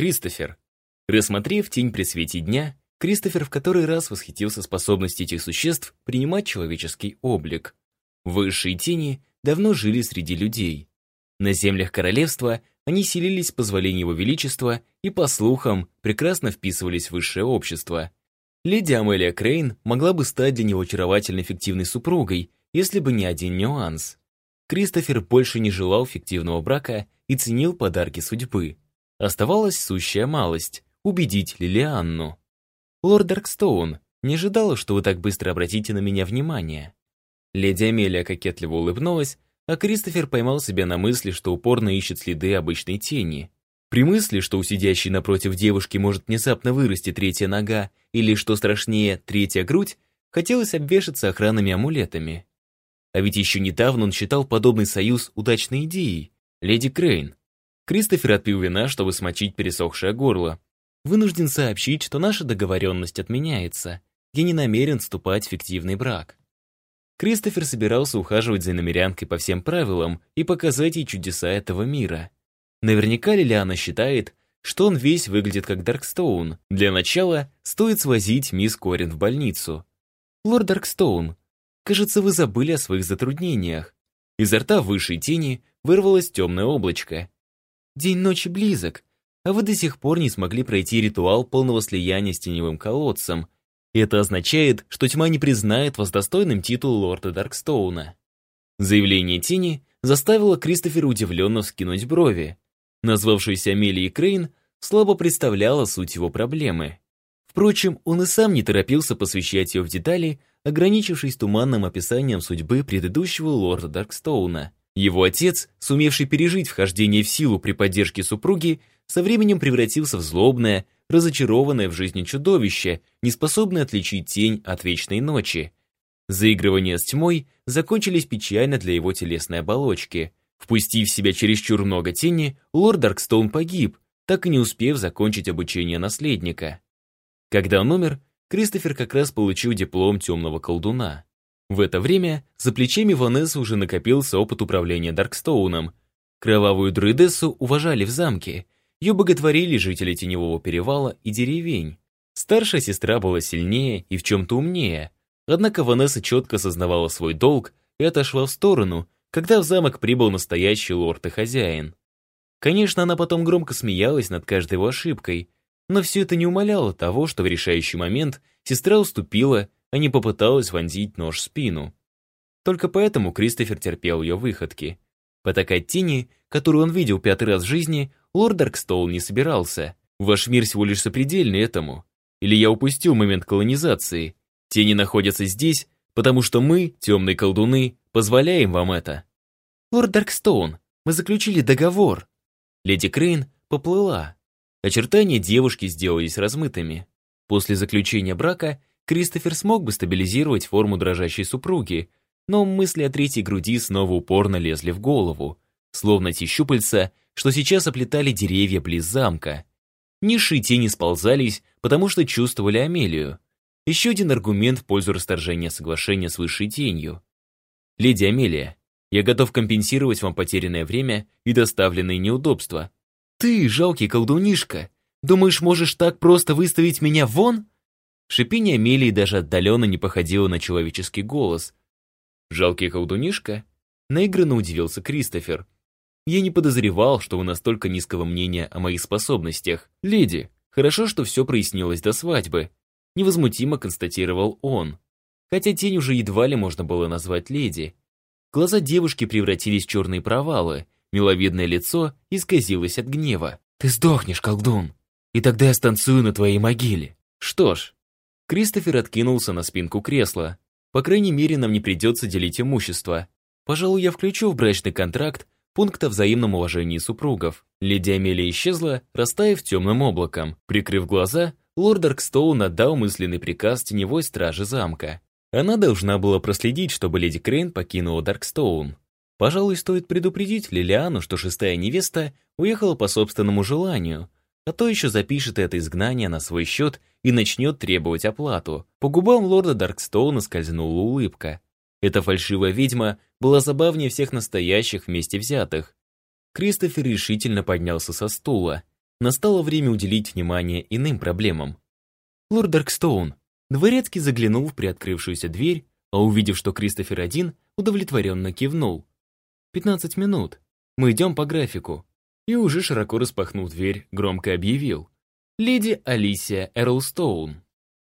Кристофер. Рассмотрев тень при свете дня, Кристофер в который раз восхитился способностью этих существ принимать человеческий облик. Высшие тени давно жили среди людей. На землях королевства они селились с позволения его величества и, по слухам, прекрасно вписывались в высшее общество. Леди Амелия Крейн могла бы стать для него очаровательной фиктивной супругой, если бы не один нюанс. Кристофер больше не желал фиктивного брака и ценил подарки судьбы. Оставалась сущая малость — убедить Лилианну. «Лорд Даркстоун, не ожидала, что вы так быстро обратите на меня внимание». Леди Амелия кокетливо улыбнулась, а Кристофер поймал себя на мысли, что упорно ищет следы обычной тени. При мысли, что у сидящей напротив девушки может внезапно вырасти третья нога или, что страшнее, третья грудь, хотелось обвешаться охранными амулетами. А ведь еще недавно он считал подобный союз удачной идеей. Леди Крейн. Кристофер отпил вина, чтобы смочить пересохшее горло. Вынужден сообщить, что наша договоренность отменяется. Я не намерен вступать в фиктивный брак. Кристофер собирался ухаживать за намерянкой по всем правилам и показать ей чудеса этого мира. Наверняка Лилиана считает, что он весь выглядит как Даркстоун. Для начала стоит свозить мисс Корин в больницу. «Лорд Даркстоун, кажется, вы забыли о своих затруднениях». Изо рта высшей тени вырвалось темное облачко. «День ночи близок, а вы до сих пор не смогли пройти ритуал полного слияния с теневым колодцем. Это означает, что тьма не признает вас достойным титул лорда Даркстоуна». Заявление тени заставило Кристофера удивленно вскинуть брови. Назвавшаяся Амелией Крейн слабо представляла суть его проблемы. Впрочем, он и сам не торопился посвящать ее в детали, ограничившись туманным описанием судьбы предыдущего лорда Даркстоуна. Его отец, сумевший пережить вхождение в силу при поддержке супруги, со временем превратился в злобное, разочарованное в жизни чудовище, неспособное отличить тень от вечной ночи. Заигрывания с тьмой закончились печально для его телесной оболочки. Впустив в себя чересчур много тени, лорд Даркстоун погиб, так и не успев закончить обучение наследника. Когда он умер, Кристофер как раз получил диплом темного колдуна. В это время за плечами Ванессы уже накопился опыт управления Даркстоуном. Кровавую друидессу уважали в замке, ее боготворили жители Теневого перевала и деревень. Старшая сестра была сильнее и в чем-то умнее, однако Ванесса четко осознавала свой долг и отошла в сторону, когда в замок прибыл настоящий лорд и хозяин. Конечно, она потом громко смеялась над каждой его ошибкой, но все это не умаляло того, что в решающий момент сестра уступила, а не попыталась вонзить нож в спину. Только поэтому Кристофер терпел ее выходки. Потакать тени, которую он видел пятый раз в жизни, лорд Даркстоун не собирался. Ваш мир всего лишь сопредельный этому. Или я упустил момент колонизации. Тени находятся здесь, потому что мы, темные колдуны, позволяем вам это. Лорд Даркстоун, мы заключили договор. Леди Крейн поплыла. Очертания девушки сделались размытыми. После заключения брака Кристофер смог бы стабилизировать форму дрожащей супруги, но мысли о третьей груди снова упорно лезли в голову, словно те щупальца, что сейчас оплетали деревья близ замка. Низшие тени сползались, потому что чувствовали Амелию. Еще один аргумент в пользу расторжения соглашения с высшей тенью. «Леди Амелия, я готов компенсировать вам потерянное время и доставленные неудобства. Ты, жалкий колдунишка, думаешь, можешь так просто выставить меня вон?» Шипение Амелии даже отдаленно не походило на человеческий голос. «Жалкий колдунишка?» Наигранно удивился Кристофер. «Я не подозревал, что вы настолько низкого мнения о моих способностях. Леди, хорошо, что все прояснилось до свадьбы невозмутимо констатировал он. Хотя тень уже едва ли можно было назвать леди. Глаза девушки превратились в черные провалы, миловидное лицо исказилось от гнева. «Ты сдохнешь, колдун, и тогда я станцую на твоей могиле». «Что ж». Кристофер откинулся на спинку кресла. «По крайней мере, нам не придется делить имущество. Пожалуй, я включу в брачный контракт пункт о взаимном уважении супругов». Леди Амелия исчезла, растаяв темным облаком. Прикрыв глаза, лорд Даркстоун отдал мысленный приказ теневой страже замка. Она должна была проследить, чтобы леди Крейн покинула Даркстоун. Пожалуй, стоит предупредить Лилиану, что шестая невеста уехала по собственному желанию, а то еще запишет это изгнание на свой счет и начнет требовать оплату. По губам лорда Даркстоуна скользнула улыбка. Эта фальшивая ведьма была забавнее всех настоящих вместе взятых. Кристофер решительно поднялся со стула. Настало время уделить внимание иным проблемам. Лорд Даркстоун. Дворецкий заглянул в приоткрывшуюся дверь, а увидев, что Кристофер один, удовлетворенно кивнул. «Пятнадцать минут. Мы идем по графику и уже широко распахнул дверь, громко объявил. «Леди Алисия Эрлстоун».